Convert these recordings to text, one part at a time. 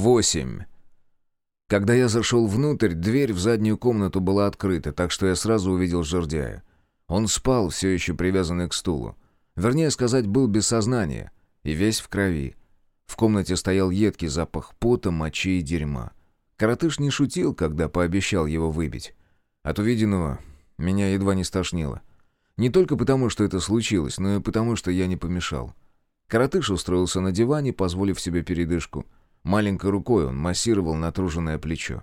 Восемь. Когда я зашел внутрь, дверь в заднюю комнату была открыта, так что я сразу увидел жердяя. Он спал, все еще привязанный к стулу. Вернее сказать, был без сознания и весь в крови. В комнате стоял едкий запах пота, мочи и дерьма. Коротыш не шутил, когда пообещал его выбить. От увиденного меня едва не стошнило. Не только потому, что это случилось, но и потому, что я не помешал. Коротыш устроился на диване, позволив себе передышку. Маленькой рукой он массировал натруженное плечо.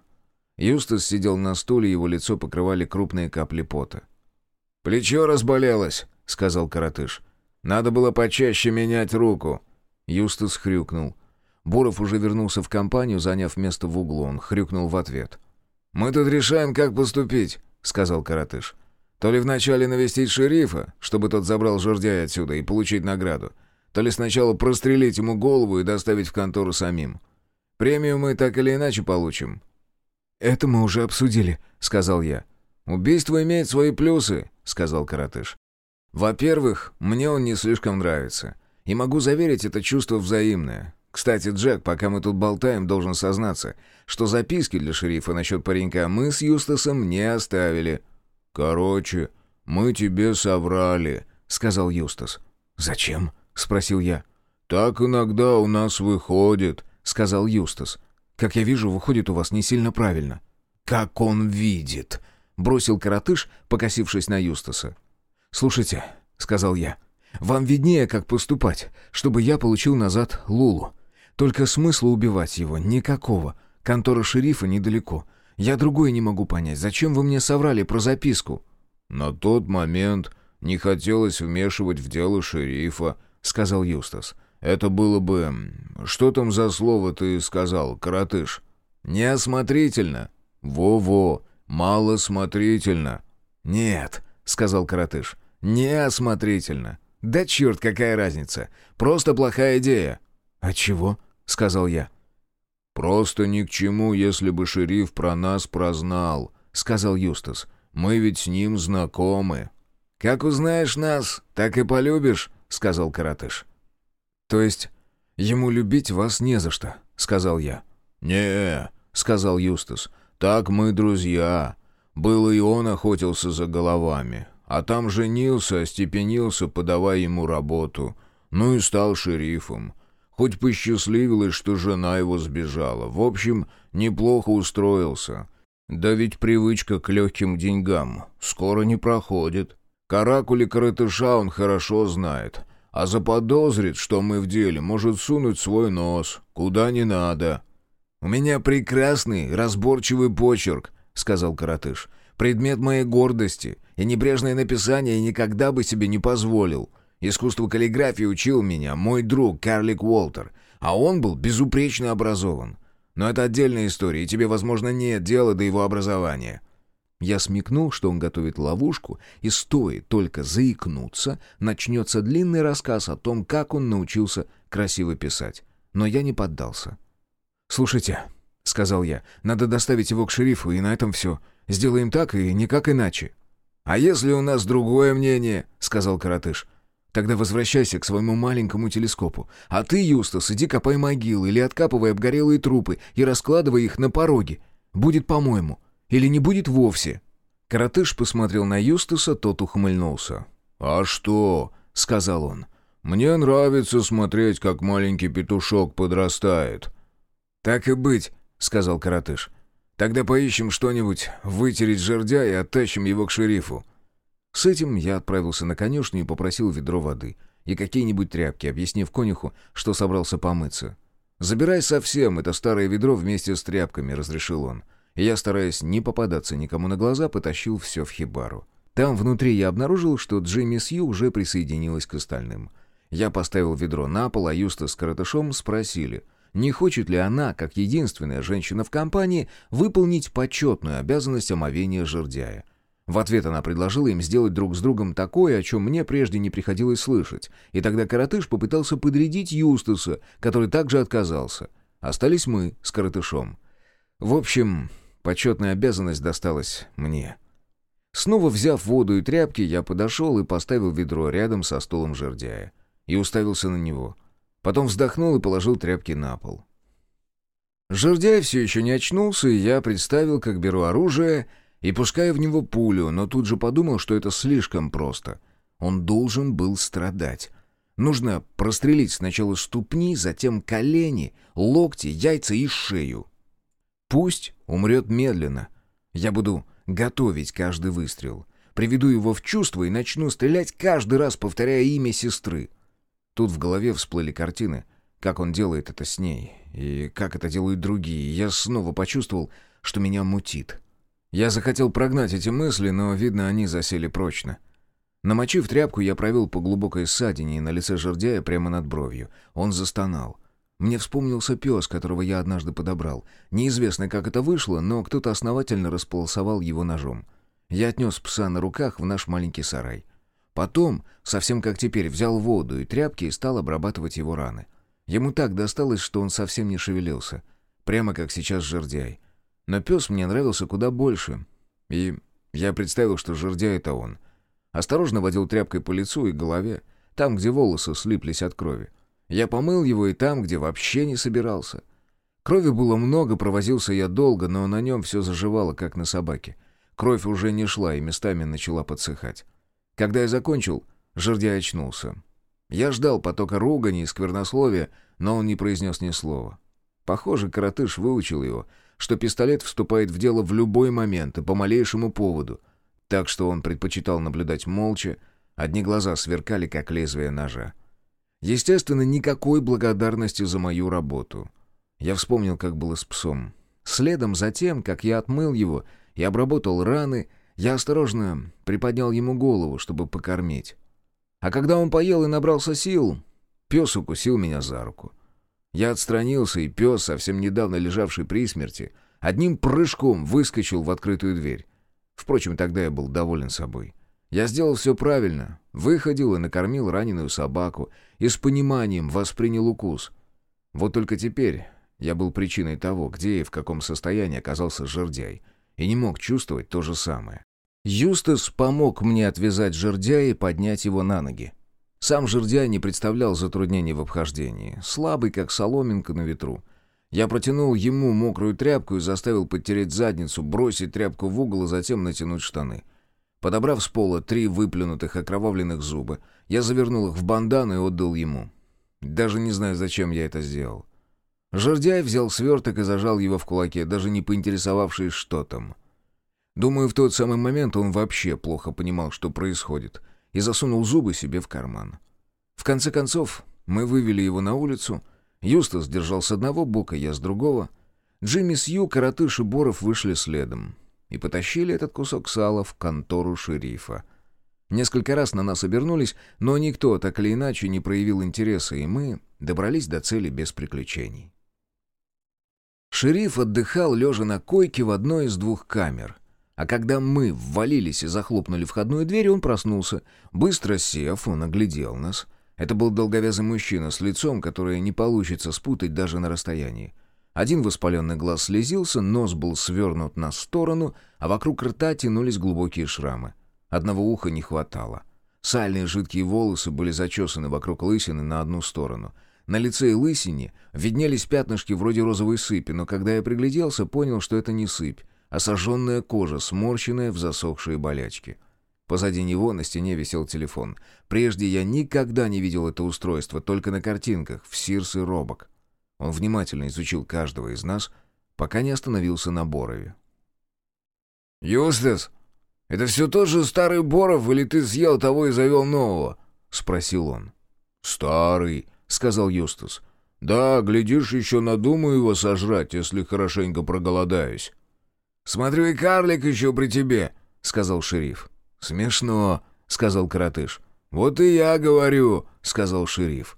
Юстас сидел на стуле, его лицо покрывали крупные капли пота. «Плечо разболелось», — сказал Коротыш. «Надо было почаще менять руку». Юстас хрюкнул. Буров уже вернулся в компанию, заняв место в углу. Он хрюкнул в ответ. «Мы тут решаем, как поступить», — сказал Каратыш. «То ли вначале навестить шерифа, чтобы тот забрал жердяя отсюда и получить награду, то ли сначала прострелить ему голову и доставить в контору самим. Премию мы так или иначе получим». «Это мы уже обсудили», — сказал я. «Убийство имеет свои плюсы», — сказал Каратыш. «Во-первых, мне он не слишком нравится. И могу заверить, это чувство взаимное. Кстати, Джек, пока мы тут болтаем, должен сознаться, что записки для шерифа насчет паренька мы с Юстасом не оставили». «Короче, мы тебе соврали», — сказал Юстас. «Зачем?» — спросил я. «Так иногда у нас выходит», — сказал Юстас. «Как я вижу, выходит у вас не сильно правильно». «Как он видит», — бросил коротыш, покосившись на Юстаса. «Слушайте», — сказал я, — «вам виднее, как поступать, чтобы я получил назад Лулу. Только смысла убивать его никакого. Контора шерифа недалеко. Я другое не могу понять. Зачем вы мне соврали про записку?» «На тот момент не хотелось вмешивать в дело шерифа», — сказал Юстас. «Это было бы... Что там за слово ты сказал, коротыш?» «Неосмотрительно». «Во-во, малосмотрительно». «Нет», — сказал коротыш, — «неосмотрительно». «Да черт, какая разница. Просто плохая идея». «А чего?» — сказал я. «Просто ни к чему, если бы шериф про нас прознал», — сказал Юстас. «Мы ведь с ним знакомы». «Как узнаешь нас, так и полюбишь», — сказал Каратыш. «То есть ему любить вас не за что», — сказал я. «Не», — сказал Юстас, — «так мы друзья. Был и он охотился за головами, а там женился, остепенился, подавая ему работу, ну и стал шерифом. Хоть посчастливилось, что жена его сбежала. В общем, неплохо устроился. Да ведь привычка к легким деньгам скоро не проходит. Каракули коротыша он хорошо знает. А заподозрит, что мы в деле, может сунуть свой нос, куда не надо. «У меня прекрасный, разборчивый почерк», — сказал коротыш. «Предмет моей гордости, и небрежное написание я никогда бы себе не позволил. Искусство каллиграфии учил меня мой друг Карлик Уолтер, а он был безупречно образован. Но это отдельная история, и тебе, возможно, нет дела до его образования». Я смекнул, что он готовит ловушку, и стоит только заикнуться, начнется длинный рассказ о том, как он научился красиво писать. Но я не поддался. «Слушайте», — сказал я, — «надо доставить его к шерифу, и на этом все. Сделаем так и никак иначе». «А если у нас другое мнение?» — сказал Коротыш. Тогда возвращайся к своему маленькому телескопу. А ты, Юстас, иди копай могилы или откапывай обгорелые трупы и раскладывай их на пороге. Будет, по-моему. Или не будет вовсе». Коротыш посмотрел на Юстаса, тот ухмыльнулся. «А что?» — сказал он. «Мне нравится смотреть, как маленький петушок подрастает». «Так и быть», — сказал Коротыш. «Тогда поищем что-нибудь, вытереть жердя и оттащим его к шерифу». С этим я отправился на конюшню и попросил ведро воды и какие-нибудь тряпки, объяснив конюху, что собрался помыться. «Забирай совсем это старое ведро вместе с тряпками», — разрешил он. Я, стараясь не попадаться никому на глаза, потащил все в хибару. Там внутри я обнаружил, что Джимми Сью уже присоединилась к остальным. Я поставил ведро на пол, а Юста с Коротышом спросили, не хочет ли она, как единственная женщина в компании, выполнить почетную обязанность омовения жердяя — в ответ она предложила им сделать друг с другом такое, о чем мне прежде не приходилось слышать, и тогда Коротыш попытался подрядить Юстаса, который также отказался. Остались мы с Коротышом. В общем, почетная обязанность досталась мне. Снова взяв воду и тряпки, я подошел и поставил ведро рядом со столом жердяя. И уставился на него. Потом вздохнул и положил тряпки на пол. Жердяй все еще не очнулся, и я представил, как беру оружие и пускаю в него пулю, но тут же подумал, что это слишком просто. Он должен был страдать. Нужно прострелить сначала ступни, затем колени, локти, яйца и шею. Пусть умрет медленно. Я буду готовить каждый выстрел. Приведу его в чувство и начну стрелять каждый раз, повторяя имя сестры. Тут в голове всплыли картины, как он делает это с ней, и как это делают другие. Я снова почувствовал, что меня мутит. Я захотел прогнать эти мысли, но, видно, они засели прочно. Намочив тряпку, я провел по глубокой ссадине на лице жердяя прямо над бровью. Он застонал. Мне вспомнился пес, которого я однажды подобрал. Неизвестно, как это вышло, но кто-то основательно располосовал его ножом. Я отнес пса на руках в наш маленький сарай. Потом, совсем как теперь, взял воду и тряпки и стал обрабатывать его раны. Ему так досталось, что он совсем не шевелился. Прямо как сейчас жердяй. Но пес мне нравился куда больше. И я представил, что жердяй — это он. Осторожно водил тряпкой по лицу и голове, там, где волосы слиплись от крови. Я помыл его и там, где вообще не собирался. Крови было много, провозился я долго, но на нем все заживало, как на собаке. Кровь уже не шла и местами начала подсыхать. Когда я закончил, жердяй очнулся. Я ждал потока ругани и сквернословия, но он не произнес ни слова. Похоже, коротыш выучил его, что пистолет вступает в дело в любой момент и по малейшему поводу, так что он предпочитал наблюдать молча, одни глаза сверкали, как лезвие ножа. Естественно, никакой благодарности за мою работу. Я вспомнил, как было с псом. Следом за тем, как я отмыл его и обработал раны, я осторожно приподнял ему голову, чтобы покормить. А когда он поел и набрался сил, пес укусил меня за руку. Я отстранился, и пес, совсем недавно лежавший при смерти, одним прыжком выскочил в открытую дверь. Впрочем, тогда я был доволен собой. Я сделал все правильно. Выходил и накормил раненую собаку. И с пониманием воспринял укус. Вот только теперь я был причиной того, где и в каком состоянии оказался жердяй. И не мог чувствовать то же самое. Юстас помог мне отвязать жердяя и поднять его на ноги. Сам жердяй не представлял затруднений в обхождении. Слабый, как соломинка на ветру. Я протянул ему мокрую тряпку и заставил подтереть задницу, бросить тряпку в угол и затем натянуть штаны. — Подобрав с пола три выплюнутых окровавленных зуба, я завернул их в бандан и отдал ему. Даже не знаю, зачем я это сделал. Жердяй взял сверток и зажал его в кулаке, даже не поинтересовавшись, что там. Думаю, в тот самый момент он вообще плохо понимал, что происходит, и засунул зубы себе в карман. В конце концов, мы вывели его на улицу. Юстас держал с одного бока, я с другого. Джимми Сью, Каратыш и Боров вышли следом и потащили этот кусок сала в контору шерифа. Несколько раз на нас обернулись, но никто так или иначе не проявил интереса, и мы добрались до цели без приключений. Шериф отдыхал, лежа на койке в одной из двух камер. А когда мы ввалились и захлопнули входную дверь, он проснулся. Быстро сев, он оглядел нас. Это был долговязый мужчина с лицом, которое не получится спутать даже на расстоянии. Один воспаленный глаз слезился, нос был свернут на сторону, а вокруг рта тянулись глубокие шрамы. Одного уха не хватало. Сальные жидкие волосы были зачесаны вокруг лысины на одну сторону. На лице и лысине виднелись пятнышки вроде розовой сыпи, но когда я пригляделся, понял, что это не сыпь, а сожженная кожа, сморщенная в засохшие болячки. Позади него на стене висел телефон. Прежде я никогда не видел это устройство, только на картинках, в Сирс и Робок. Он внимательно изучил каждого из нас, пока не остановился на Борове. «Юстас, это все тот же старый Боров, или ты съел того и завел нового?» — спросил он. «Старый», — сказал Юстас. «Да, глядишь, еще надумаю его сожрать, если хорошенько проголодаюсь». «Смотрю, и карлик еще при тебе», — сказал шериф. «Смешно», — сказал коротыш. «Вот и я говорю», — сказал шериф.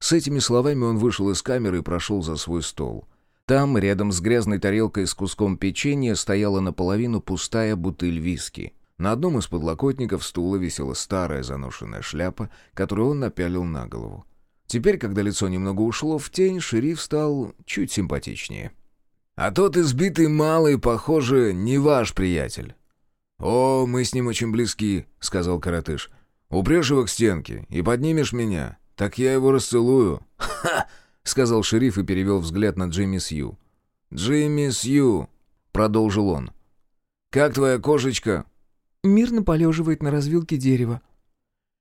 С этими словами он вышел из камеры и прошел за свой стол. Там, рядом с грязной тарелкой с куском печенья, стояла наполовину пустая бутыль виски. На одном из подлокотников стула висела старая заношенная шляпа, которую он напялил на голову. Теперь, когда лицо немного ушло в тень, шериф стал чуть симпатичнее. «А тот избитый малый, похоже, не ваш приятель». «О, мы с ним очень близки», — сказал коротыш. «Упрешь его к стенке и поднимешь меня. «Так я его расцелую». «Ха!» — сказал шериф и перевел взгляд на Джимми Сью. «Джимми Сью», — продолжил он. «Как твоя кошечка?» «Мирно полеживает на развилке дерева».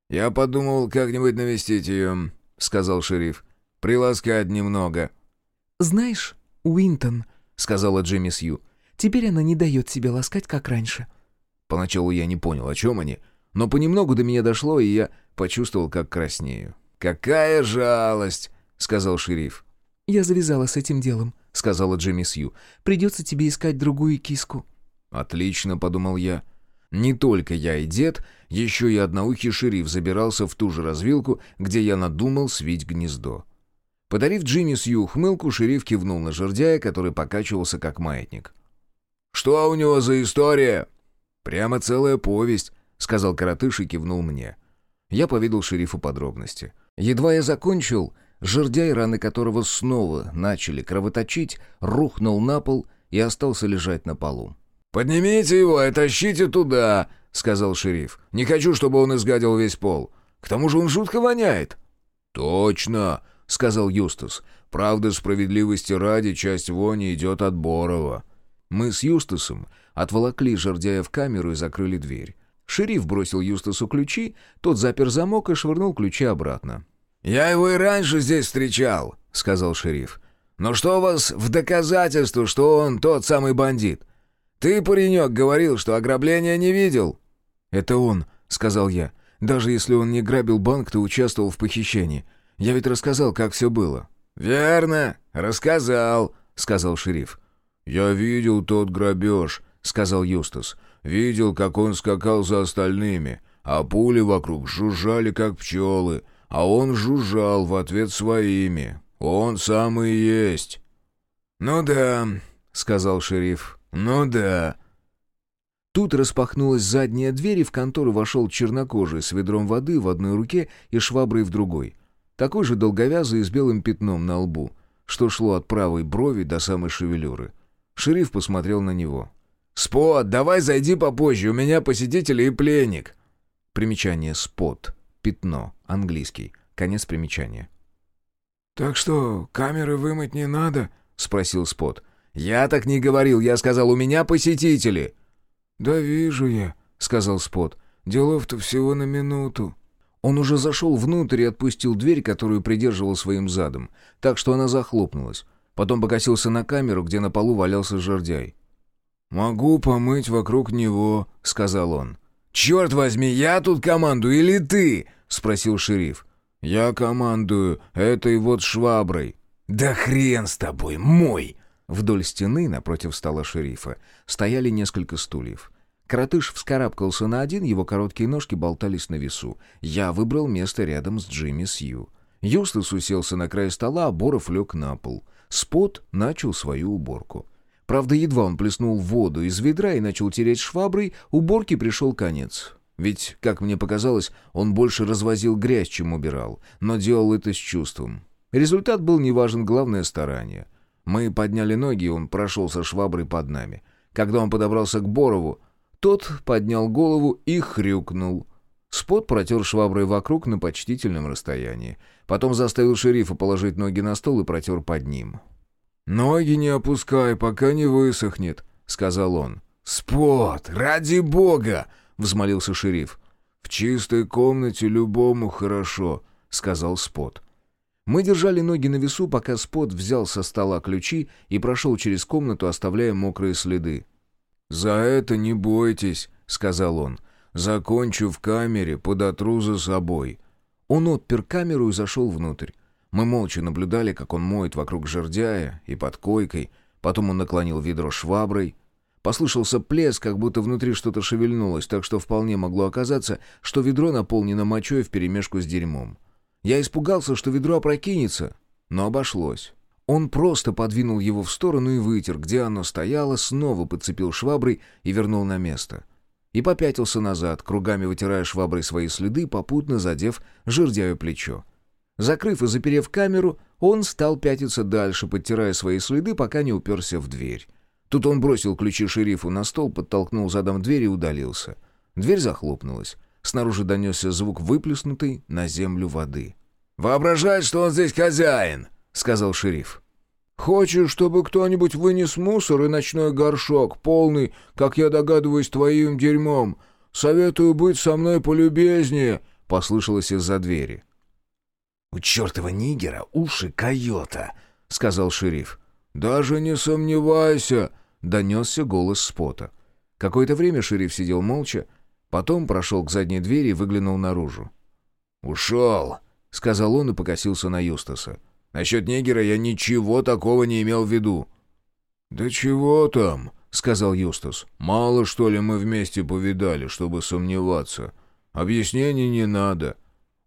«Я подумал как-нибудь навестить ее», — сказал шериф. «Приласкать немного». «Знаешь, Уинтон», — сказала Джимми Сью, — «теперь она не дает себя ласкать, как раньше». Поначалу я не понял, о чем они, но понемногу до меня дошло, и я почувствовал, как краснею. «Какая жалость!» — сказал шериф. «Я завязала с этим делом», — сказала Джимми Сью. «Придется тебе искать другую киску». «Отлично», — подумал я. Не только я и дед, еще и одноухий шериф забирался в ту же развилку, где я надумал свить гнездо. Подарив Джимми Сью ухмылку, шериф кивнул на жердяя, который покачивался как маятник. «Что у него за история?» «Прямо целая повесть», — сказал коротыш и кивнул мне. Я повидал шерифу подробности. Едва я закончил, жердяй, раны которого снова начали кровоточить, рухнул на пол и остался лежать на полу. «Поднимите его и тащите туда», — сказал шериф. «Не хочу, чтобы он изгадил весь пол. К тому же он жутко воняет». «Точно», — сказал Юстас. «Правда, справедливости ради, часть вони идет от Борова». Мы с Юстасом отволокли жердяя в камеру и закрыли дверь. Шериф бросил Юстасу ключи, тот запер замок и швырнул ключи обратно. «Я его и раньше здесь встречал», — сказал шериф. «Но что у вас в доказательство, что он тот самый бандит? Ты, паренек, говорил, что ограбления не видел». «Это он», — сказал я. «Даже если он не грабил банк, то участвовал в похищении. Я ведь рассказал, как все было». «Верно, рассказал», — сказал шериф. «Я видел тот грабеж», — сказал Юстас. «Видел, как он скакал за остальными, а пули вокруг жужжали, как пчелы, а он жужжал в ответ своими. Он самый есть». «Ну да», — сказал шериф. «Ну да». Тут распахнулась задняя дверь, и в контору вошел чернокожий с ведром воды в одной руке и шваброй в другой. Такой же долговязый и с белым пятном на лбу, что шло от правой брови до самой шевелюры. Шериф посмотрел на него. «Спот, давай зайди попозже, у меня посетители и пленник». Примечание «спот» — пятно, английский. Конец примечания. «Так что, камеры вымыть не надо?» — спросил Спот. «Я так не говорил, я сказал, у меня посетители». «Да вижу я», — сказал Спот. «Делов-то всего на минуту». Он уже зашел внутрь и отпустил дверь, которую придерживал своим задом, так что она захлопнулась. Потом покосился на камеру, где на полу валялся жердяй. «Могу помыть вокруг него», — сказал он. «Черт возьми, я тут командую или ты?» — спросил шериф. «Я командую этой вот шваброй». «Да хрен с тобой, мой!» Вдоль стены, напротив стола шерифа, стояли несколько стульев. Коротыш вскарабкался на один, его короткие ножки болтались на весу. Я выбрал место рядом с Джимми Сью. Юстас уселся на край стола, а Боров лег на пол. Спот начал свою уборку. Правда, едва он плеснул воду из ведра и начал тереть шваброй, уборке пришел конец. Ведь, как мне показалось, он больше развозил грязь, чем убирал, но делал это с чувством. Результат был неважен, главное — старание. Мы подняли ноги, и он прошелся шваброй под нами. Когда он подобрался к Борову, тот поднял голову и хрюкнул. Спот протер шваброй вокруг на почтительном расстоянии. Потом заставил шерифа положить ноги на стол и протер под ним. «Ноги не опускай, пока не высохнет», — сказал он. «Спот, ради бога!» — взмолился шериф. «В чистой комнате любому хорошо», — сказал Спот. Мы держали ноги на весу, пока Спот взял со стола ключи и прошел через комнату, оставляя мокрые следы. «За это не бойтесь», — сказал он. «Закончу в камере, подотру за собой». Он отпер камеру и зашел внутрь. Мы молча наблюдали, как он моет вокруг жердяя и под койкой. Потом он наклонил ведро шваброй. Послышался плеск, как будто внутри что-то шевельнулось, так что вполне могло оказаться, что ведро наполнено мочой вперемешку с дерьмом. Я испугался, что ведро опрокинется, но обошлось. Он просто подвинул его в сторону и вытер, где оно стояло, снова подцепил шваброй и вернул на место. И попятился назад, кругами вытирая шваброй свои следы, попутно задев жердяю плечо. Закрыв и заперев камеру, он стал пятиться дальше, подтирая свои следы, пока не уперся в дверь. Тут он бросил ключи шерифу на стол, подтолкнул задом дверь и удалился. Дверь захлопнулась. Снаружи донесся звук выплеснутой на землю воды. «Воображает, что он здесь хозяин», — сказал шериф. Хочешь, чтобы кто-нибудь вынес мусор и ночной горшок, полный, как я догадываюсь, твоим дерьмом? Советую быть со мной полюбезнее», — послышалось из-за двери. «У чертова нигера уши койота», — сказал шериф. «Даже не сомневайся», — донесся голос Спота. Какое-то время шериф сидел молча, потом прошел к задней двери и выглянул наружу. «Ушел», — сказал он и покосился на Юстаса. «Насчет негера я ничего такого не имел в виду». «Да чего там?» — сказал Юстас. «Мало, что ли, мы вместе повидали, чтобы сомневаться. Объяснений не надо.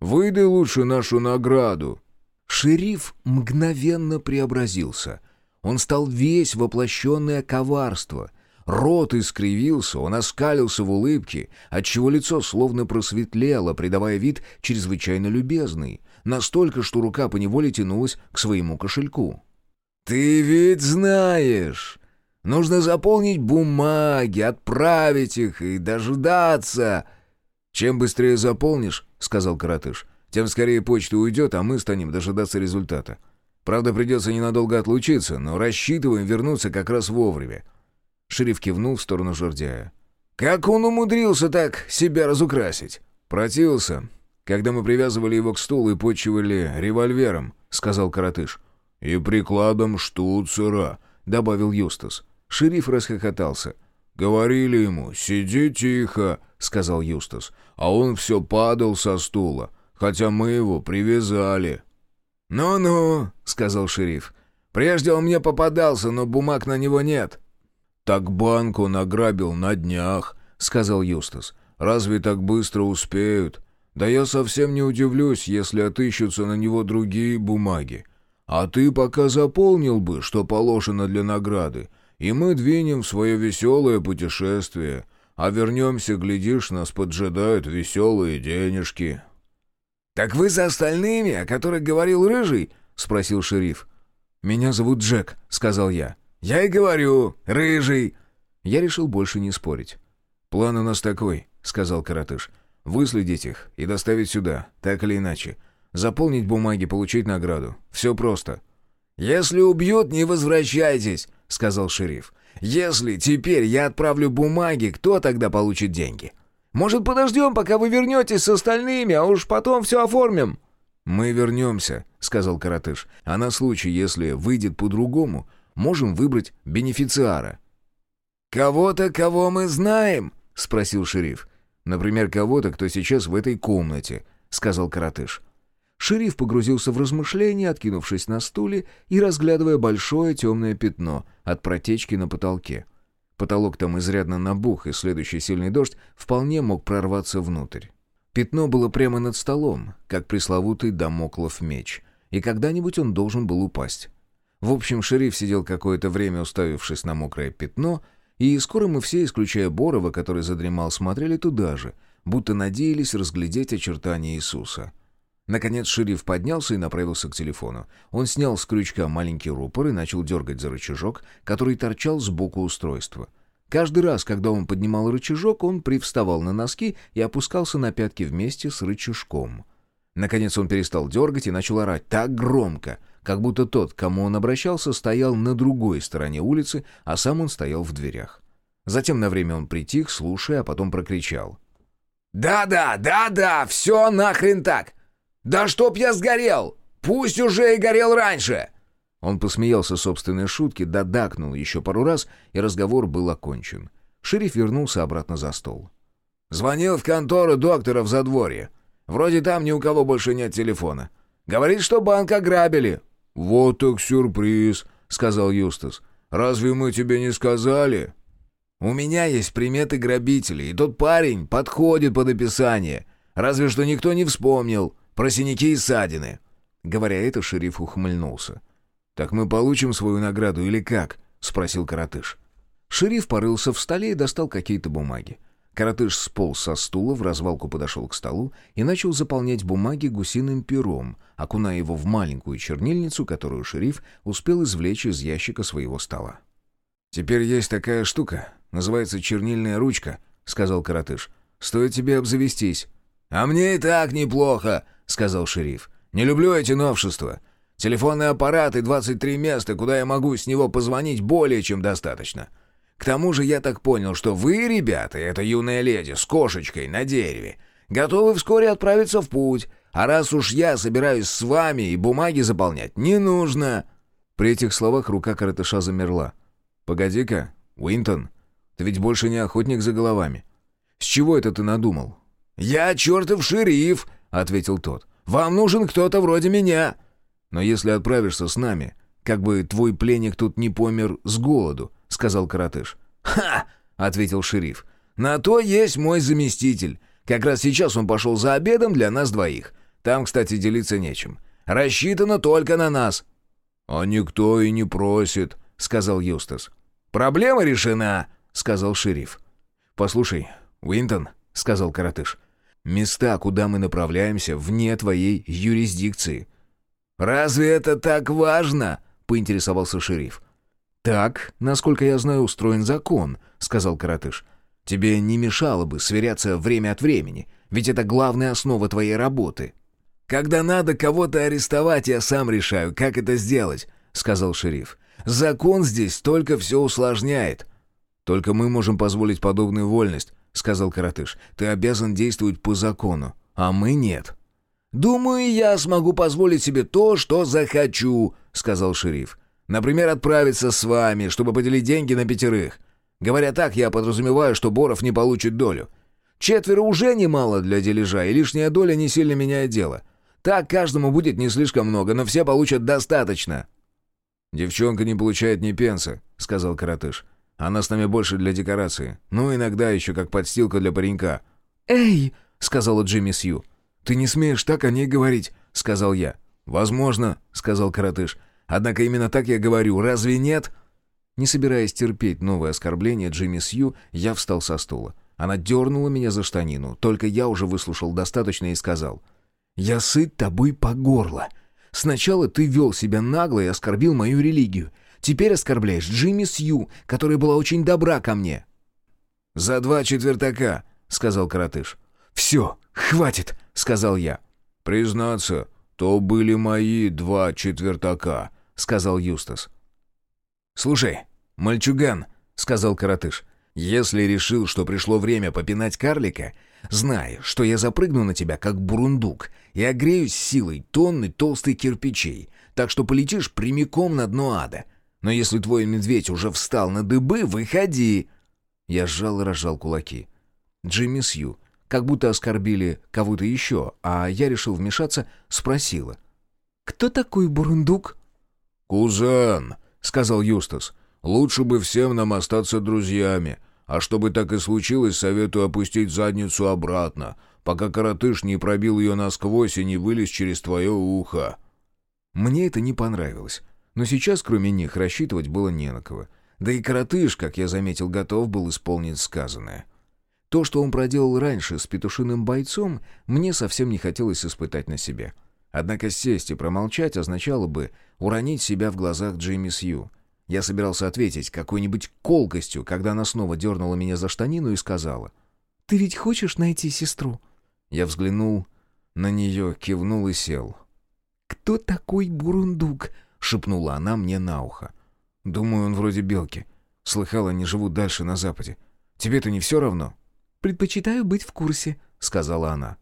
Выдай лучше нашу награду». Шериф мгновенно преобразился. Он стал весь воплощенное коварство — Рот искривился, он оскалился в улыбке, отчего лицо словно просветлело, придавая вид чрезвычайно любезный, настолько, что рука поневоле тянулась к своему кошельку. «Ты ведь знаешь, нужно заполнить бумаги, отправить их и дождаться». «Чем быстрее заполнишь, — сказал Каратыш, — тем скорее почта уйдет, а мы станем дожидаться результата. Правда, придется ненадолго отлучиться, но рассчитываем вернуться как раз вовремя. Шериф кивнул в сторону жердяя. «Как он умудрился так себя разукрасить?» «Противился, когда мы привязывали его к стулу и почивали револьвером», — сказал коротыш. «И прикладом штуцера», — добавил Юстас. Шериф расхохотался. «Говорили ему, сиди тихо», — сказал Юстас. «А он все падал со стула, хотя мы его привязали». «Ну-ну», — сказал шериф. «Прежде он мне попадался, но бумаг на него нет». «Так банк он ограбил на днях», — сказал Юстас. «Разве так быстро успеют? Да я совсем не удивлюсь, если отыщутся на него другие бумаги. А ты пока заполнил бы, что положено для награды, и мы двинем в свое веселое путешествие, а вернемся, глядишь, нас поджидают веселые денежки». «Так вы за остальными, о которых говорил Рыжий?» — спросил шериф. «Меня зовут Джек», — сказал я. «Я и говорю, рыжий!» Я решил больше не спорить. «План у нас такой», — сказал Каратыш. «Выследить их и доставить сюда, так или иначе. Заполнить бумаги, получить награду. Все просто». «Если убьют, не возвращайтесь», — сказал шериф. «Если теперь я отправлю бумаги, кто тогда получит деньги? Может, подождем, пока вы вернетесь с остальными, а уж потом все оформим?» «Мы вернемся», — сказал Каратыш. «А на случай, если выйдет по-другому, можем выбрать бенефициара». «Кого-то, кого мы знаем?» — спросил шериф. «Например, кого-то, кто сейчас в этой комнате», — сказал Каратыш. Шериф погрузился в размышления, откинувшись на стуле и разглядывая большое темное пятно от протечки на потолке. Потолок там изрядно набух, и следующий сильный дождь вполне мог прорваться внутрь. Пятно было прямо над столом, как пресловутый домоклов меч, и когда-нибудь он должен был упасть. В общем, шериф сидел какое-то время, уставившись на мокрое пятно, и скоро мы все, исключая Борова, который задремал, смотрели туда же, будто надеялись разглядеть очертания Иисуса. Наконец шериф поднялся и направился к телефону. Он снял с крючка маленький рупор и начал дергать за рычажок, который торчал сбоку устройства. Каждый раз, когда он поднимал рычажок, он привставал на носки и опускался на пятки вместе с рычажком. Наконец он перестал дергать и начал орать так громко — как будто тот, к кому он обращался, стоял на другой стороне улицы, а сам он стоял в дверях. Затем на время он притих, слушая, а потом прокричал. «Да-да, да-да, все нахрен так! Да чтоб я сгорел! Пусть уже и горел раньше!» Он посмеялся собственной шутки, додакнул еще пару раз, и разговор был окончен. Шериф вернулся обратно за стол. «Звонил в контору доктора в задворье. Вроде там ни у кого больше нет телефона. Говорит, что банк ограбили. «Вот так сюрприз», — сказал Юстас. «Разве мы тебе не сказали?» «У меня есть приметы грабителей, и тот парень подходит под описание. Разве что никто не вспомнил про синяки и ссадины». Говоря это, шериф ухмыльнулся. «Так мы получим свою награду или как?» — спросил коротыш. Шериф порылся в столе и достал какие-то бумаги. Коротыш сполз со стула, в развалку подошел к столу и начал заполнять бумаги гусиным пером, окуная его в маленькую чернильницу, которую шериф успел извлечь из ящика своего стола. «Теперь есть такая штука, называется чернильная ручка», — сказал Коротыш. «Стоит тебе обзавестись». «А мне и так неплохо», — сказал шериф. «Не люблю эти новшества. Телефонный аппарат и 23 места, куда я могу с него позвонить, более чем достаточно. К тому же я так понял, что вы, ребята, эта юная леди с кошечкой на дереве, готовы вскоре отправиться в путь, а раз уж я собираюсь с вами и бумаги заполнять, не нужно...» При этих словах рука коротыша замерла. «Погоди-ка, Уинтон, ты ведь больше не охотник за головами. С чего это ты надумал?» «Я чертов шериф», — ответил тот. «Вам нужен кто-то вроде меня». «Но если отправишься с нами, как бы твой пленник тут не помер с голоду», — сказал коротыш. «Ха!» — ответил шериф. «На то есть мой заместитель. Как раз сейчас он пошел за обедом для нас двоих. Там, кстати, делиться нечем. Рассчитано только на нас». «А никто и не просит», — сказал Юстас. «Проблема решена», — сказал шериф. «Послушай, Уинтон», — сказал коротыш, — «места, куда мы направляемся, вне твоей юрисдикции». «Разве это так важно?» — поинтересовался шериф. «Так, насколько я знаю, устроен закон», — сказал коротыш. «Тебе не мешало бы сверяться время от времени, ведь это главная основа твоей работы». «Когда надо кого-то арестовать, я сам решаю, как это сделать», — сказал шериф. «Закон здесь только все усложняет». «Только мы можем позволить подобную вольность», — сказал коротыш. «Ты обязан действовать по закону, а мы нет». «Думаю, я смогу позволить себе то, что захочу», — сказал шериф. «Например, отправиться с вами, чтобы поделить деньги на пятерых. Говоря так, я подразумеваю, что Боров не получит долю. Четверо уже немало для дележа, и лишняя доля не сильно меняет дело. Так каждому будет не слишком много, но все получат достаточно». «Девчонка не получает ни пенса», — сказал коротыш. «Она с нами больше для декорации. Ну, иногда еще как подстилка для паренька». «Эй!» — сказала Джимми Сью. «Ты не смеешь так о ней говорить», — сказал я. «Возможно», — сказал коротыш. «Однако именно так я говорю, разве нет?» Не собираясь терпеть новое оскорбление Джимми Сью, я встал со стула. Она дернула меня за штанину, только я уже выслушал достаточно и сказал. «Я сыт тобой по горло. Сначала ты вел себя нагло и оскорбил мою религию. Теперь оскорбляешь Джимми Сью, которая была очень добра ко мне». «За два четвертака», — сказал коротыш. «Все, хватит», — сказал я. «Признаться, то были мои два четвертака», — сказал Юстас. «Слушай, мальчуган», — сказал коротыш, — «если решил, что пришло время попинать карлика, знай, что я запрыгну на тебя, как бурундук, и огреюсь силой тонны толстой кирпичей, так что полетишь прямиком на дно ада. Но если твой медведь уже встал на дыбы, выходи!» Я сжал и разжал кулаки. Джимми Сью как будто оскорбили кого-то еще, а я решил вмешаться, спросила. «Кто такой Бурундук?» «Кузен», — сказал Юстас. «Лучше бы всем нам остаться друзьями. А чтобы так и случилось, советую опустить задницу обратно, пока коротыш не пробил ее насквозь и не вылез через твое ухо». Мне это не понравилось, но сейчас кроме них рассчитывать было не на кого. Да и коротыш, как я заметил, готов был исполнить сказанное. То, что он проделал раньше с петушиным бойцом, мне совсем не хотелось испытать на себе. Однако сесть и промолчать означало бы уронить себя в глазах Джимми Сью. Я собирался ответить какой-нибудь колкостью, когда она снова дернула меня за штанину и сказала. «Ты ведь хочешь найти сестру?» Я взглянул на нее, кивнул и сел. «Кто такой Бурундук?» — шепнула она мне на ухо. «Думаю, он вроде белки. Слыхала, они живут дальше на западе. Тебе-то не все равно?» Предпочитаю быть в курсе», — сказала она.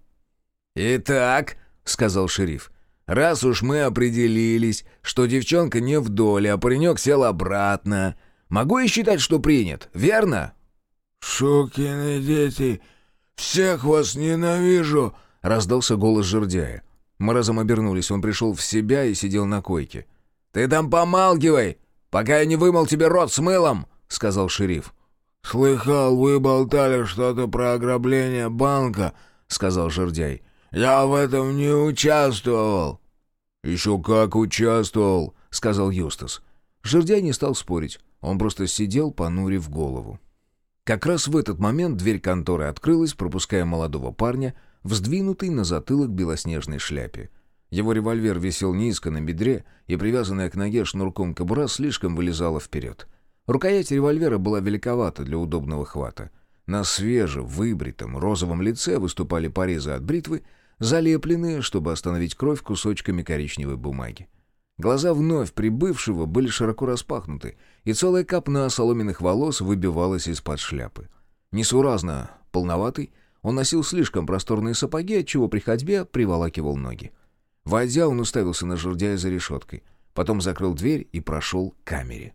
«Итак», — сказал шериф, — «раз уж мы определились, что девчонка не в доле, а паренек сел обратно, могу я считать, что принят, верно?» «Шукины дети! Всех вас ненавижу!» — раздался голос жердяя. Мы разом обернулись, он пришел в себя и сидел на койке. «Ты там помалкивай, пока я не вымыл тебе рот с мылом!» — сказал шериф. «Слыхал, вы болтали что-то про ограбление банка», — сказал жердяй. «Я в этом не участвовал». «Еще как участвовал», — сказал Юстас. Жердяй не стал спорить, он просто сидел, понурив голову. Как раз в этот момент дверь конторы открылась, пропуская молодого парня, вздвинутый на затылок белоснежной шляпе. Его револьвер висел низко на бедре, и привязанная к ноге шнурком кобура слишком вылезала вперед. Рукоять револьвера была великовата для удобного хвата. На свежем, выбритом, розовом лице выступали порезы от бритвы, залепленные, чтобы остановить кровь кусочками коричневой бумаги. Глаза вновь прибывшего были широко распахнуты, и целая копна соломенных волос выбивалась из-под шляпы. Несуразно полноватый, он носил слишком просторные сапоги, отчего при ходьбе приволакивал ноги. Войдя, он уставился на жердяя за решеткой, потом закрыл дверь и прошел к камере.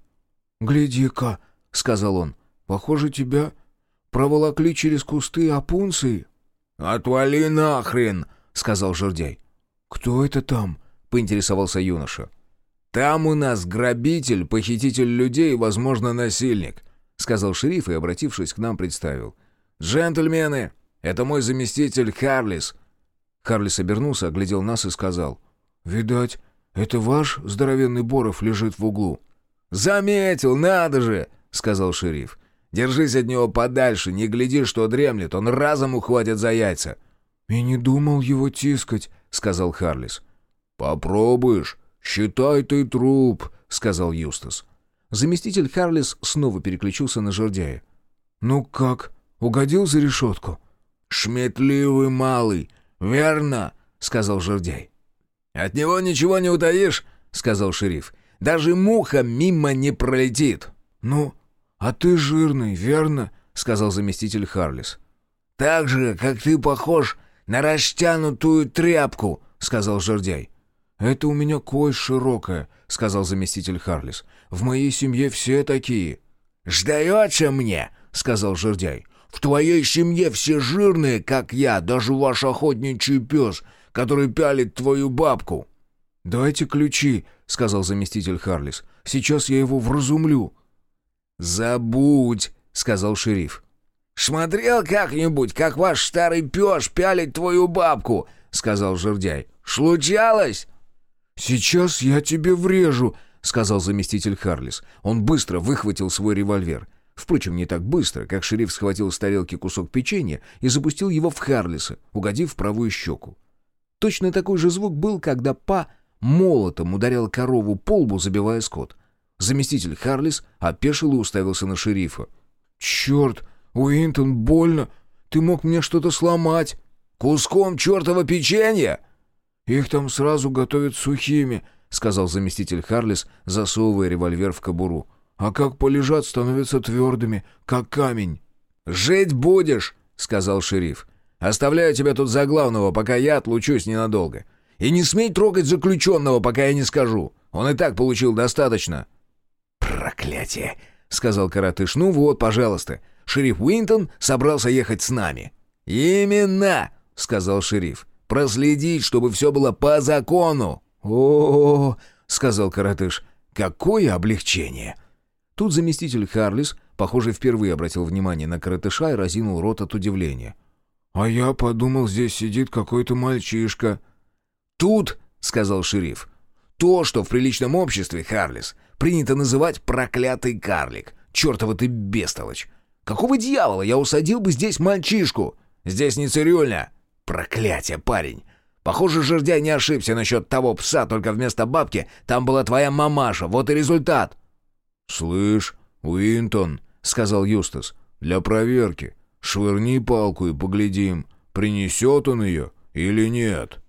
«Гляди-ка», — сказал он, — «похоже, тебя проволокли через кусты опунции». «Отвали нахрен!» — сказал жердяй. «Кто это там?» — поинтересовался юноша. «Там у нас грабитель, похититель людей и, возможно, насильник», — сказал шериф и, обратившись к нам, представил. «Джентльмены, это мой заместитель Харлис». Харлис обернулся, оглядел нас и сказал. «Видать, это ваш здоровенный Боров лежит в углу». «Заметил, надо же!» — сказал шериф. «Держись от него подальше, не гляди, что дремлет, он разом ухватит за яйца». «И не думал его тискать», — сказал Харлис. «Попробуешь, считай ты труп», — сказал Юстас. Заместитель Харлис снова переключился на жердяя. «Ну как, угодил за решетку?» «Шметливый малый, верно?» — сказал жердяй. «От него ничего не утаишь», — сказал шериф. «Даже муха мимо не пролетит». «Ну, а ты жирный, верно?» — сказал заместитель Харлис. «Так же, как ты похож на растянутую тряпку», — сказал жердяй. «Это у меня кость широкая», — сказал заместитель Харлис. «В моей семье все такие». «Сдается мне», — сказал жердяй. «В твоей семье все жирные, как я, даже ваш охотничий пес, который пялит твою бабку». «Дайте ключи», — сказал заместитель Харлис. «Сейчас я его вразумлю». «Забудь», — сказал шериф. «Смотрел как-нибудь, как ваш старый пес пялит твою бабку?» — сказал жердяй. «Случалось?» «Сейчас я тебе врежу», — сказал заместитель Харлис. Он быстро выхватил свой револьвер. Впрочем, не так быстро, как шериф схватил с тарелки кусок печенья и запустил его в Харлиса, угодив в правую щеку. Точно такой же звук был, когда Па молотом ударил корову по лбу, забивая скот. Заместитель Харлис опешил и уставился на шерифа. «Черт, Уинтон, больно! Ты мог мне что-то сломать!» «Куском чертова печенья!» «Их там сразу готовят сухими», — сказал заместитель Харлис, засовывая револьвер в кобуру. «А как полежат, становятся твердыми, как камень». «Жить будешь», — сказал шериф. «Оставляю тебя тут за главного, пока я отлучусь ненадолго. И не смей трогать заключенного, пока я не скажу. Он и так получил достаточно». «Проклятие!» — сказал коротыш. «Ну вот, пожалуйста. Шериф Уинтон собрался ехать с нами». «Именно!» — сказал шериф. «Проследить, чтобы все было по закону». «О-о-о!» — сказал коротыш. «Какое облегчение!» Тут заместитель Харлис, похоже, впервые обратил внимание на коротыша и разинул рот от удивления. «А я подумал, здесь сидит какой-то мальчишка». «Тут», — сказал шериф, — «то, что в приличном обществе, Харлис, принято называть проклятый карлик. Чертова ты бестолочь! Какого дьявола я усадил бы здесь мальчишку? Здесь не цирюльня. Проклятие, парень! Похоже, жердяй не ошибся насчет того пса, только вместо бабки там была твоя мамаша. Вот и результат!» «Слышь, Уинтон», — сказал Юстас, — «для проверки. Швырни палку и поглядим, принесет он ее или нет».